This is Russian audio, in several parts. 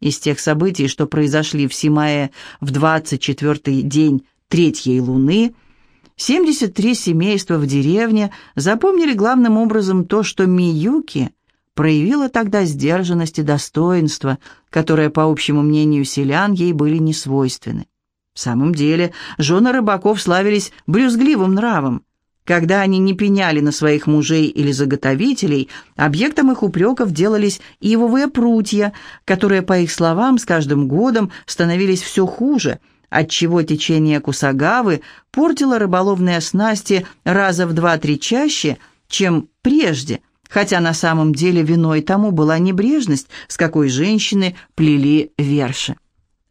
Из тех событий, что произошли в Симае в 24-й день третьей луны, 73 семейства в деревне запомнили главным образом то, что Миюки проявила тогда сдержанность и достоинство, которые, по общему мнению селян, ей были несвойственны. В самом деле, жены рыбаков славились брюзгливым нравом. Когда они не пеняли на своих мужей или заготовителей, объектом их упреков делались ивовые прутья, которые, по их словам, с каждым годом становились все хуже, отчего течение Кусагавы портило рыболовные снасти раза в два-три чаще, чем прежде, хотя на самом деле виной тому была небрежность, с какой женщины плели верши.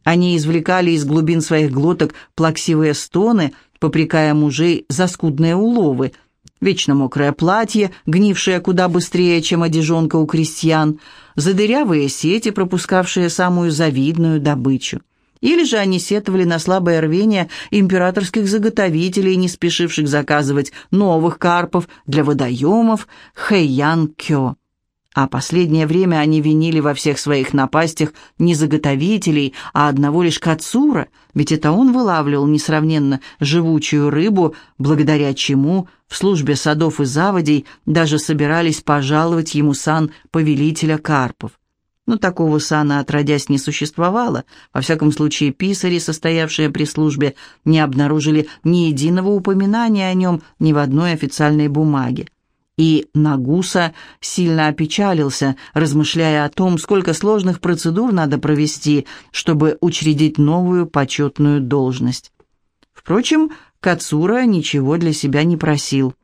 Они извлекали из глубин своих глоток плаксивые стоны – попрекая мужей за скудные уловы, вечно мокрое платье, гнившее куда быстрее, чем одежонка у крестьян, задырявые сети, пропускавшие самую завидную добычу. Или же они сетовали на слабое рвение императорских заготовителей, не спешивших заказывать новых карпов для водоемов Хэйян-Кё. А последнее время они винили во всех своих напастях не заготовителей, а одного лишь Кацура, ведь это он вылавливал несравненно живучую рыбу, благодаря чему в службе садов и заводей даже собирались пожаловать ему сан повелителя карпов. Но такого сана отродясь не существовало, во всяком случае писари, состоявшие при службе, не обнаружили ни единого упоминания о нем ни в одной официальной бумаге и Нагуса сильно опечалился, размышляя о том, сколько сложных процедур надо провести, чтобы учредить новую почетную должность. Впрочем, Кацура ничего для себя не просил.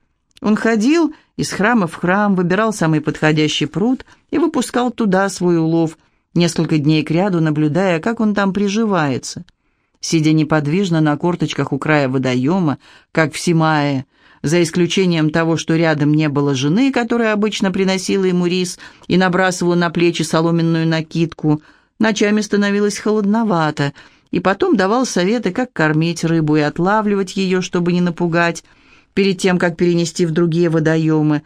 Он ходил из храма в храм, выбирал самый подходящий пруд и выпускал туда свой улов, несколько дней кряду наблюдая, как он там приживается. Сидя неподвижно на корточках у края водоема, как в Симае, за исключением того, что рядом не было жены, которая обычно приносила ему рис и набрасывала на плечи соломенную накидку, ночами становилось холодновато, и потом давал советы, как кормить рыбу и отлавливать ее, чтобы не напугать, перед тем, как перенести в другие водоемы.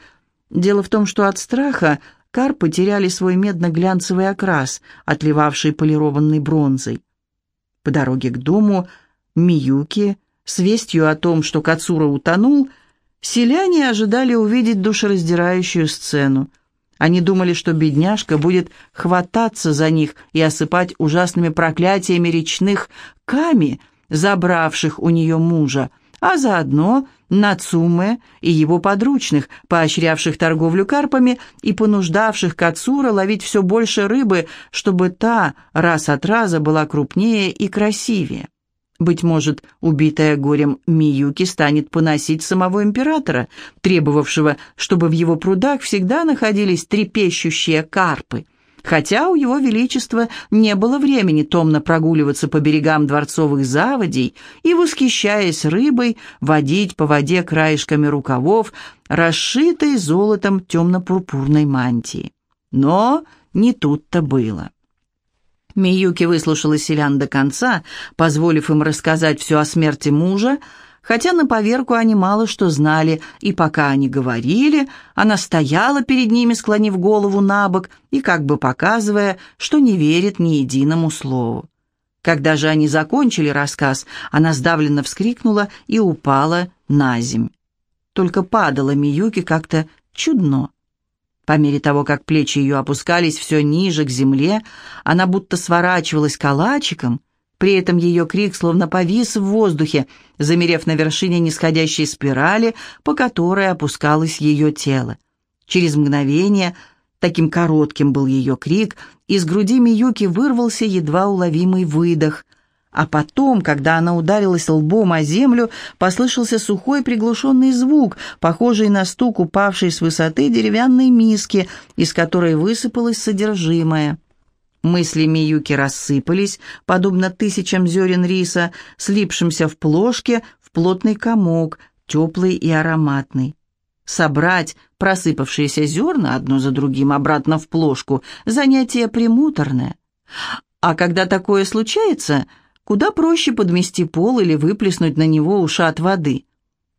Дело в том, что от страха карпы теряли свой медно-глянцевый окрас, отливавший полированной бронзой. По дороге к дому Миюки с вестью о том, что Кацура утонул, Селяне ожидали увидеть душераздирающую сцену. Они думали, что бедняжка будет хвататься за них и осыпать ужасными проклятиями речных ками, забравших у нее мужа, а заодно Нацуме и его подручных, поощрявших торговлю карпами и понуждавших Кацура ловить все больше рыбы, чтобы та раз от раза была крупнее и красивее. Быть может, убитая горем Миюки станет поносить самого императора, требовавшего, чтобы в его прудах всегда находились трепещущие карпы, хотя у его величества не было времени томно прогуливаться по берегам дворцовых заводей и, восхищаясь рыбой, водить по воде краешками рукавов, расшитой золотом темно-пурпурной мантии. Но не тут-то было. Миюки выслушала селян до конца, позволив им рассказать все о смерти мужа, хотя на поверку они мало что знали, и пока они говорили, она стояла перед ними, склонив голову на бок и как бы показывая, что не верит ни единому слову. Когда же они закончили рассказ, она сдавленно вскрикнула и упала на земь. Только падала Миюки как-то чудно. По мере того, как плечи ее опускались все ниже к земле, она будто сворачивалась калачиком, при этом ее крик словно повис в воздухе, замерев на вершине нисходящей спирали, по которой опускалось ее тело. Через мгновение, таким коротким был ее крик, из груди Миюки вырвался едва уловимый выдох — а потом, когда она ударилась лбом о землю, послышался сухой приглушенный звук, похожий на стук упавшей с высоты деревянной миски, из которой высыпалось содержимое. Мысли Миюки рассыпались, подобно тысячам зерен риса, слипшимся в плошке в плотный комок, теплый и ароматный. Собрать просыпавшиеся зерна одно за другим обратно в плошку – занятие премуторное. А когда такое случается – Куда проще подмести пол или выплеснуть на него ушат воды.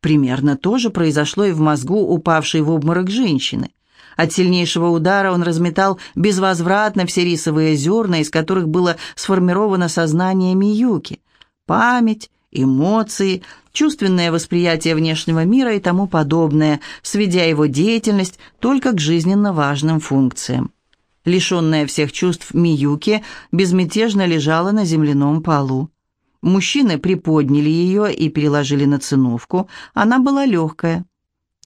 Примерно то же произошло и в мозгу упавшей в обморок женщины. От сильнейшего удара он разметал безвозвратно все рисовые зерна, из которых было сформировано сознание Миюки. Память, эмоции, чувственное восприятие внешнего мира и тому подобное, сведя его деятельность только к жизненно важным функциям. Лишенная всех чувств Миюки безмятежно лежала на земляном полу. Мужчины приподняли ее и переложили на циновку. Она была легкая.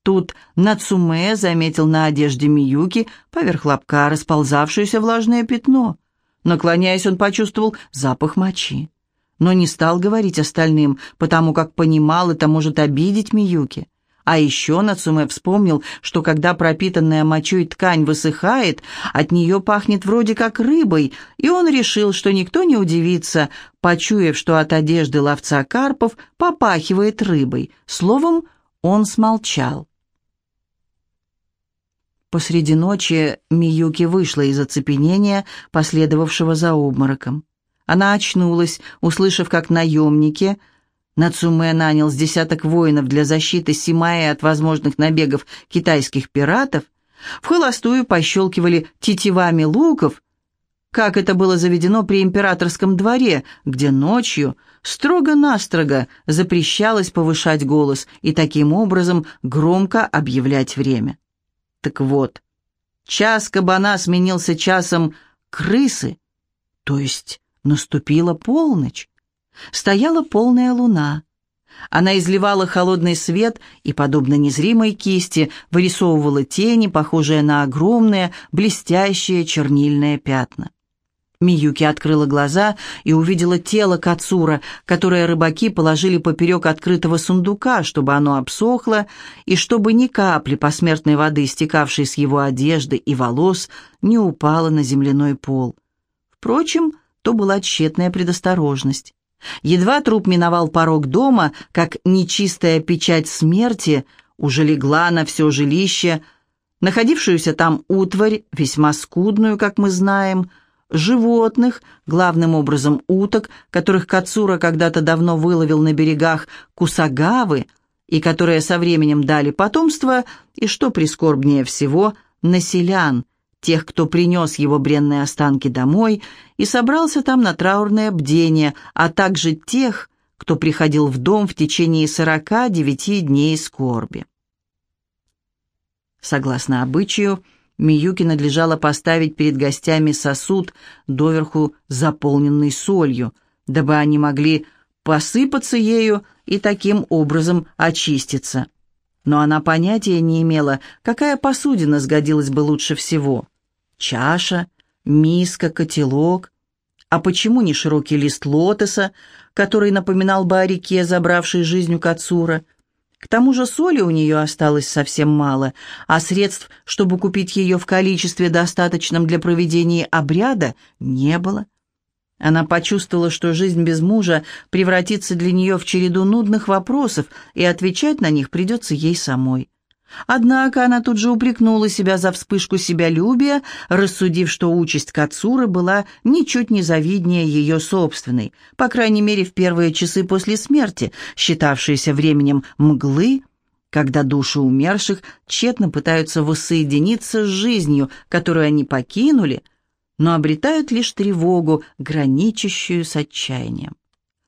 Тут Нацуме заметил на одежде Миюки поверх лобка расползавшееся влажное пятно. Наклоняясь, он почувствовал запах мочи. Но не стал говорить остальным, потому как понимал, это может обидеть Миюки. А еще Нацуме вспомнил, что когда пропитанная мочой ткань высыхает, от нее пахнет вроде как рыбой, и он решил, что никто не удивится, почуяв, что от одежды ловца карпов попахивает рыбой. Словом, он смолчал. Посреди ночи Миюки вышла из оцепенения, последовавшего за обмороком. Она очнулась, услышав, как наемники – Нацуме нанял с десяток воинов для защиты Симаи от возможных набегов китайских пиратов, в холостую пощелкивали тетивами луков, как это было заведено при императорском дворе, где ночью строго-настрого запрещалось повышать голос и таким образом громко объявлять время. Так вот, час кабана сменился часом крысы, то есть наступила полночь. Стояла полная луна. Она изливала холодный свет и, подобно незримой кисти, вырисовывала тени, похожие на огромные, блестящие чернильные пятна. Миюки открыла глаза и увидела тело Кацура, которое рыбаки положили поперек открытого сундука, чтобы оно обсохло, и чтобы ни капли посмертной воды, стекавшей с его одежды и волос, не упала на земляной пол. Впрочем, то была тщетная предосторожность. Едва труп миновал порог дома, как нечистая печать смерти уже легла на все жилище, находившуюся там утварь, весьма скудную, как мы знаем, животных, главным образом уток, которых Кацура когда-то давно выловил на берегах Кусагавы, и которые со временем дали потомство, и, что прискорбнее всего, населян, тех, кто принес его бренные останки домой и собрался там на траурное бдение, а также тех, кто приходил в дом в течение сорока девяти дней скорби. Согласно обычаю, Миюки надлежало поставить перед гостями сосуд, доверху заполненный солью, дабы они могли посыпаться ею и таким образом очиститься. Но она понятия не имела, какая посудина сгодилась бы лучше всего чаша, миска, котелок. А почему не широкий лист лотоса, который напоминал бы о реке, забравшей жизнь у Кацура? К тому же соли у нее осталось совсем мало, а средств, чтобы купить ее в количестве, достаточном для проведения обряда, не было. Она почувствовала, что жизнь без мужа превратится для нее в череду нудных вопросов, и отвечать на них придется ей самой. Однако она тут же упрекнула себя за вспышку себялюбия, рассудив, что участь Кацуры была ничуть не завиднее ее собственной, по крайней мере в первые часы после смерти, считавшиеся временем мглы, когда души умерших тщетно пытаются воссоединиться с жизнью, которую они покинули, но обретают лишь тревогу, граничащую с отчаянием.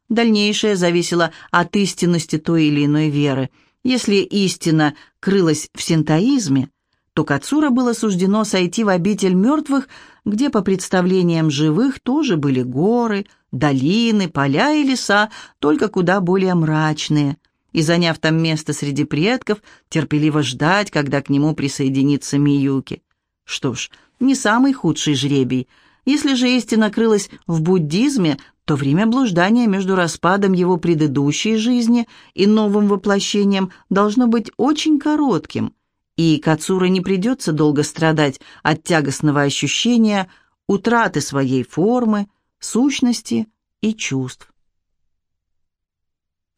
Дальнейшее зависело от истинности той или иной веры – если истина крылась в синтоизме, то Кацура было суждено сойти в обитель мертвых, где, по представлениям живых, тоже были горы, долины, поля и леса, только куда более мрачные, и, заняв там место среди предков, терпеливо ждать, когда к нему присоединится Миюки. Что ж, не самый худший жребий. Если же истина крылась в буддизме, то время блуждания между распадом его предыдущей жизни и новым воплощением должно быть очень коротким, и Кацура не придется долго страдать от тягостного ощущения утраты своей формы, сущности и чувств.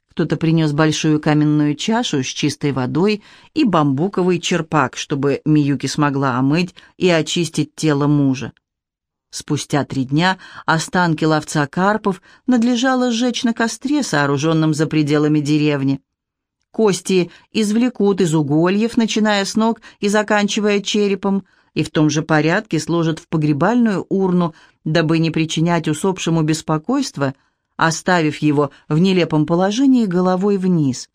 Кто-то принес большую каменную чашу с чистой водой и бамбуковый черпак, чтобы Миюки смогла омыть и очистить тело мужа. Спустя три дня останки ловца карпов надлежало сжечь на костре, сооруженном за пределами деревни. Кости извлекут из угольев, начиная с ног и заканчивая черепом, и в том же порядке сложат в погребальную урну, дабы не причинять усопшему беспокойства, оставив его в нелепом положении головой вниз.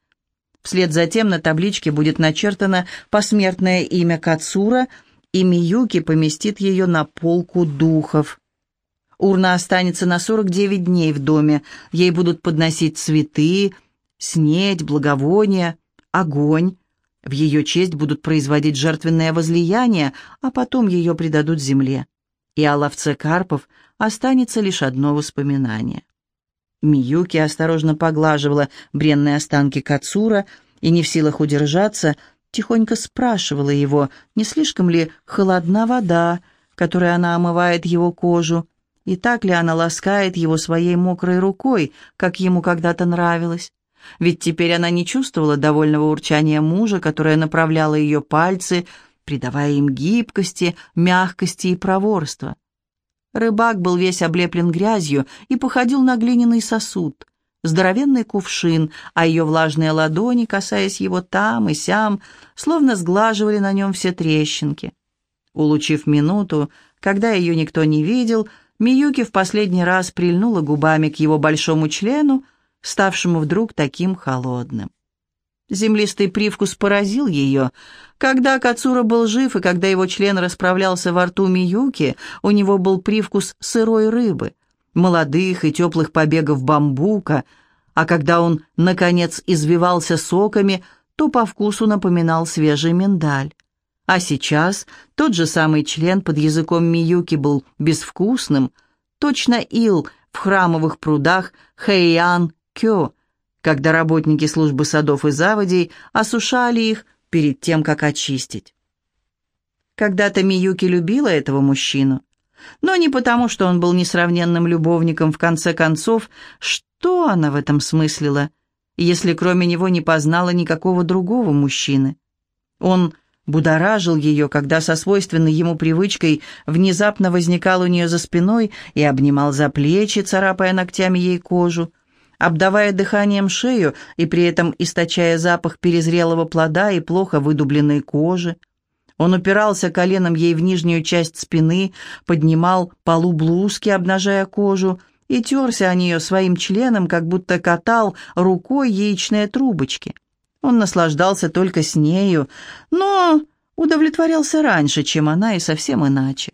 Вслед за тем на табличке будет начертано посмертное имя Кацура, и Миюки поместит ее на полку духов. Урна останется на 49 дней в доме, ей будут подносить цветы, снедь, благовония, огонь. В ее честь будут производить жертвенное возлияние, а потом ее предадут земле. И о ловце карпов останется лишь одно воспоминание. Миюки осторожно поглаживала бренные останки Кацура и, не в силах удержаться, тихонько спрашивала его, не слишком ли холодна вода, которой она омывает его кожу, и так ли она ласкает его своей мокрой рукой, как ему когда-то нравилось. Ведь теперь она не чувствовала довольного урчания мужа, которое направляло ее пальцы, придавая им гибкости, мягкости и проворства. Рыбак был весь облеплен грязью и походил на глиняный сосуд, здоровенный кувшин, а ее влажные ладони, касаясь его там и сям, словно сглаживали на нем все трещинки. Улучив минуту, когда ее никто не видел, Миюки в последний раз прильнула губами к его большому члену, ставшему вдруг таким холодным. Землистый привкус поразил ее. Когда Кацура был жив и когда его член расправлялся во рту Миюки, у него был привкус сырой рыбы, молодых и теплых побегов бамбука, а когда он, наконец, извивался соками, то по вкусу напоминал свежий миндаль. А сейчас тот же самый член под языком Миюки был безвкусным, точно ил в храмовых прудах Хэйян Кё, когда работники службы садов и заводей осушали их перед тем, как очистить. Когда-то Миюки любила этого мужчину, но не потому, что он был несравненным любовником, в конце концов, что она в этом смыслила, если кроме него не познала никакого другого мужчины? Он будоражил ее, когда со свойственной ему привычкой внезапно возникал у нее за спиной и обнимал за плечи, царапая ногтями ей кожу, обдавая дыханием шею и при этом источая запах перезрелого плода и плохо выдубленной кожи. Он упирался коленом ей в нижнюю часть спины, поднимал полу блузки, обнажая кожу, и терся о нее своим членом, как будто катал рукой яичные трубочки. Он наслаждался только с нею, но удовлетворялся раньше, чем она, и совсем иначе.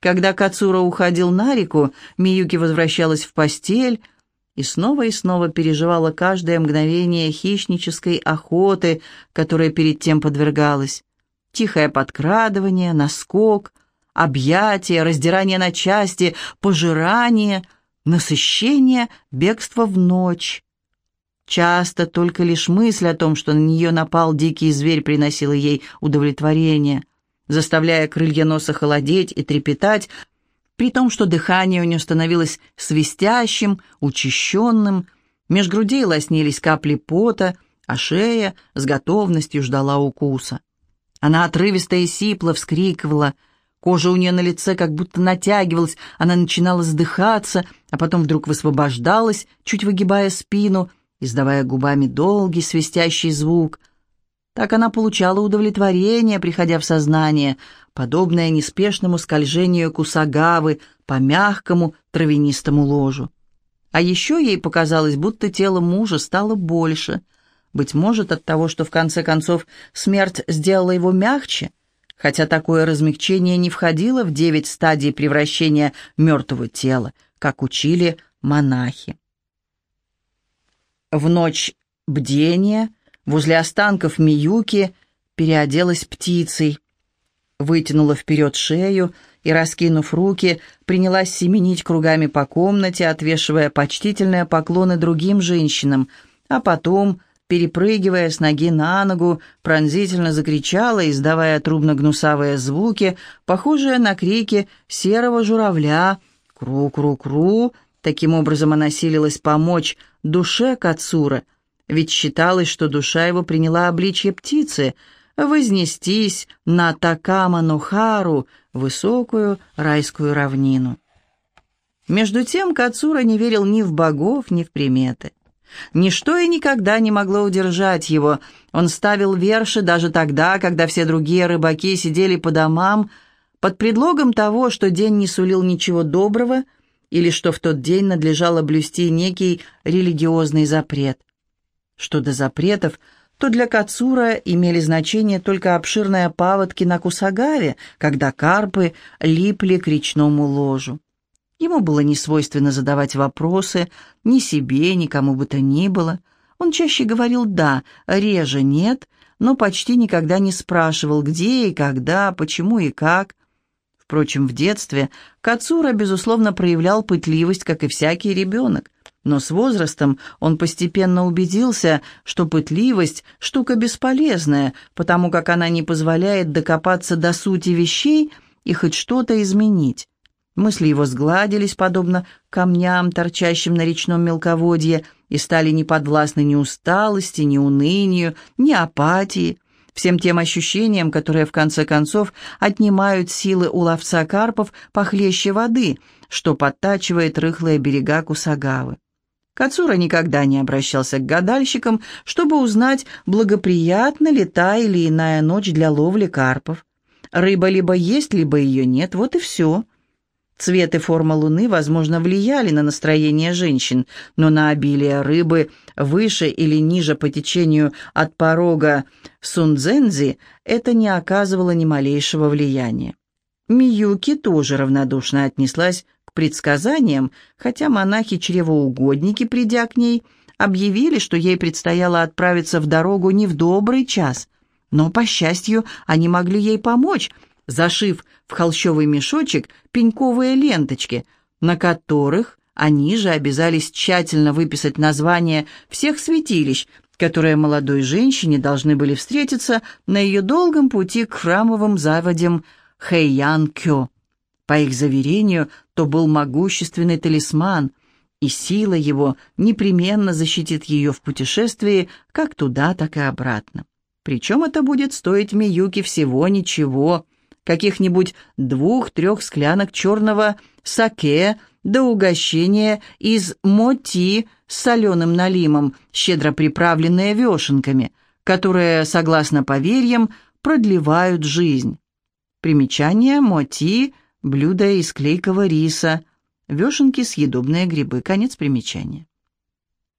Когда Кацура уходил на реку, Миюки возвращалась в постель, и снова и снова переживала каждое мгновение хищнической охоты, которой перед тем подвергалась. Тихое подкрадывание, наскок, объятие, раздирание на части, пожирание, насыщение, бегство в ночь. Часто только лишь мысль о том, что на нее напал дикий зверь, приносила ей удовлетворение, заставляя крылья носа холодеть и трепетать, при том, что дыхание у нее становилось свистящим, учащенным, меж грудей лоснились капли пота, а шея с готовностью ждала укуса. Она отрывисто и сипло вскрикивала, кожа у нее на лице как будто натягивалась, она начинала сдыхаться, а потом вдруг высвобождалась, чуть выгибая спину, издавая губами долгий свистящий звук — так она получала удовлетворение, приходя в сознание, подобное неспешному скольжению кусагавы по мягкому травянистому ложу. А еще ей показалось, будто тело мужа стало больше. Быть может, от того, что в конце концов смерть сделала его мягче, хотя такое размягчение не входило в девять стадий превращения мертвого тела, как учили монахи. В ночь бдения – возле останков Миюки переоделась птицей, вытянула вперед шею и, раскинув руки, принялась семенить кругами по комнате, отвешивая почтительные поклоны другим женщинам, а потом, перепрыгивая с ноги на ногу, пронзительно закричала, издавая трубно-гнусавые звуки, похожие на крики серого журавля «Кру-кру-кру», Таким образом она силилась помочь душе Кацура, ведь считалось, что душа его приняла обличье птицы, вознестись на Такама-Нухару, высокую райскую равнину. Между тем Кацура не верил ни в богов, ни в приметы. Ничто и никогда не могло удержать его. Он ставил верши даже тогда, когда все другие рыбаки сидели по домам, под предлогом того, что день не сулил ничего доброго или что в тот день надлежало блюсти некий религиозный запрет. Что до запретов, то для Кацура имели значение только обширные паводки на Кусагаве, когда карпы липли к речному ложу. Ему было не свойственно задавать вопросы ни себе, ни кому бы то ни было. Он чаще говорил «да», реже «нет», но почти никогда не спрашивал, где и когда, почему и как. Впрочем, в детстве Кацура, безусловно, проявлял пытливость, как и всякий ребенок. Но с возрастом он постепенно убедился, что пытливость – штука бесполезная, потому как она не позволяет докопаться до сути вещей и хоть что-то изменить. Мысли его сгладились, подобно камням, торчащим на речном мелководье, и стали неподвластны ни усталости, ни унынию, ни апатии, всем тем ощущениям, которые, в конце концов, отнимают силы у ловца карпов похлеще воды, что подтачивает рыхлые берега Кусагавы. Кацура никогда не обращался к гадальщикам, чтобы узнать, благоприятна ли та или иная ночь для ловли карпов. Рыба либо есть, либо ее нет, вот и все. Цвет и форма Луны, возможно, влияли на настроение женщин, но на обилие рыбы выше или ниже по течению от порога Сунцзэнзи это не оказывало ни малейшего влияния. Миюки тоже равнодушно отнеслась к предсказаниям, хотя монахи-чревоугодники, придя к ней, объявили, что ей предстояло отправиться в дорогу не в добрый час. Но, по счастью, они могли ей помочь – зашив в холщовый мешочек пеньковые ленточки, на которых они же обязались тщательно выписать названия всех святилищ, которые молодой женщине должны были встретиться на ее долгом пути к храмовым заводям Хэйян-Кё. По их заверению, то был могущественный талисман, и сила его непременно защитит ее в путешествии как туда, так и обратно. Причем это будет стоить Миюке всего ничего – каких-нибудь двух-трех склянок черного саке до угощения из моти с соленым налимом, щедро приправленные вешенками, которые, согласно поверьям, продлевают жизнь. Примечание моти – блюдо из клейкого риса, вешенки – съедобные грибы. Конец примечания.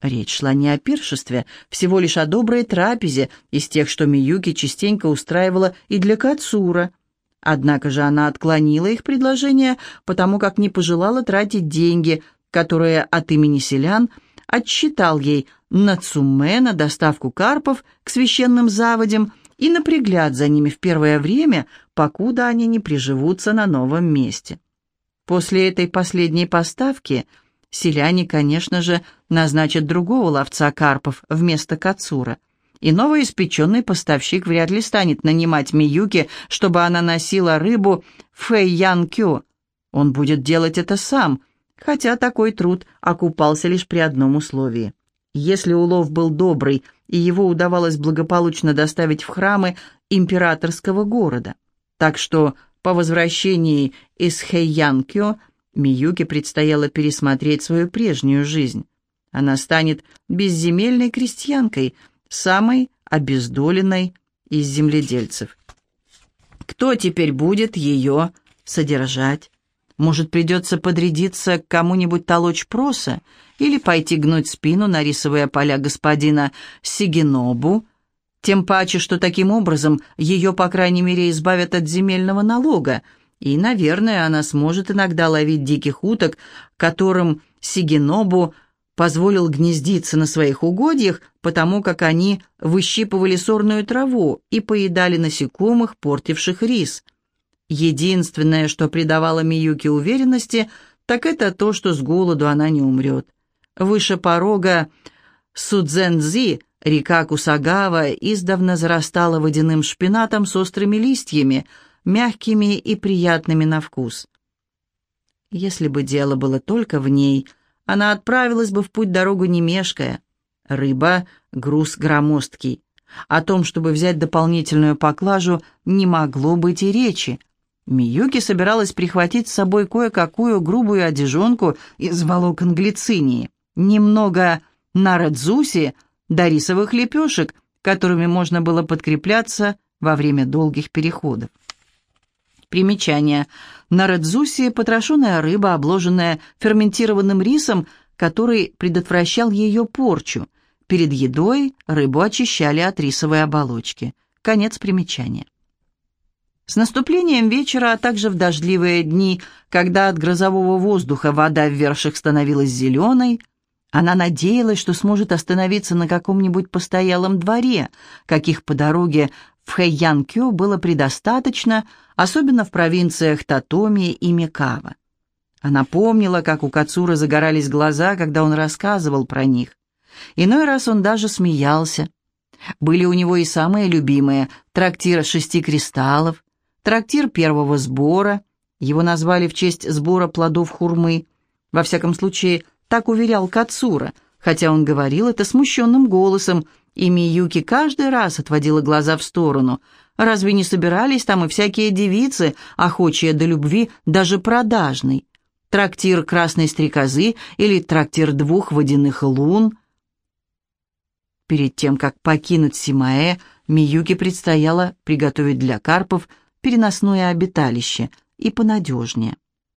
Речь шла не о пиршестве, всего лишь о доброй трапезе из тех, что Миюки частенько устраивала и для Кацура – Однако же она отклонила их предложение, потому как не пожелала тратить деньги, которые от имени селян отсчитал ей Нацуме на доставку карпов к священным заводям и на пригляд за ними в первое время, покуда они не приживутся на новом месте. После этой последней поставки селяне, конечно же, назначат другого ловца карпов вместо Кацура – и новоиспеченный поставщик вряд ли станет нанимать Миюки, чтобы она носила рыбу в Фэйян-Кё. Он будет делать это сам, хотя такой труд окупался лишь при одном условии. Если улов был добрый, и его удавалось благополучно доставить в храмы императорского города. Так что по возвращении из Хэйян-Кё Миюке предстояло пересмотреть свою прежнюю жизнь. Она станет безземельной крестьянкой – самой обездоленной из земледельцев. Кто теперь будет ее содержать? Может, придется подрядиться к кому-нибудь толочь проса или пойти гнуть спину на рисовые поля господина Сигинобу, тем паче, что таким образом ее, по крайней мере, избавят от земельного налога, и, наверное, она сможет иногда ловить диких уток, которым Сигинобу позволил гнездиться на своих угодьях, потому как они выщипывали сорную траву и поедали насекомых, портивших рис. Единственное, что придавало Миюке уверенности, так это то, что с голоду она не умрет. Выше порога Судзензи река Кусагава издавна зарастала водяным шпинатом с острыми листьями, мягкими и приятными на вкус. Если бы дело было только в ней – она отправилась бы в путь дорогу не мешкая. Рыба — груз громоздкий. О том, чтобы взять дополнительную поклажу, не могло быть и речи. Миюки собиралась прихватить с собой кое-какую грубую одежонку из волокон глицинии, немного нарадзуси до рисовых лепешек, которыми можно было подкрепляться во время долгих переходов. Примечание. Нарадзуси – потрошенная рыба, обложенная ферментированным рисом, который предотвращал ее порчу. Перед едой рыбу очищали от рисовой оболочки. Конец примечания. С наступлением вечера, а также в дождливые дни, когда от грозового воздуха вода в верших становилась зеленой, она надеялась, что сможет остановиться на каком-нибудь постоялом дворе, каких по дороге в Хэйянкё было предостаточно, особенно в провинциях Татоми и Микава. Она помнила, как у Кацура загорались глаза, когда он рассказывал про них. Иной раз он даже смеялся. Были у него и самые любимые – трактир шести кристаллов, трактир первого сбора, его назвали в честь сбора плодов хурмы. Во всяком случае, так уверял Кацура, хотя он говорил это смущенным голосом – и Миюки каждый раз отводила глаза в сторону. Разве не собирались там и всякие девицы, охочие до любви, даже продажной? Трактир красной стрекозы или трактир двух водяных лун? Перед тем, как покинуть Симаэ, Миюки предстояло приготовить для карпов переносное обиталище и понадежнее.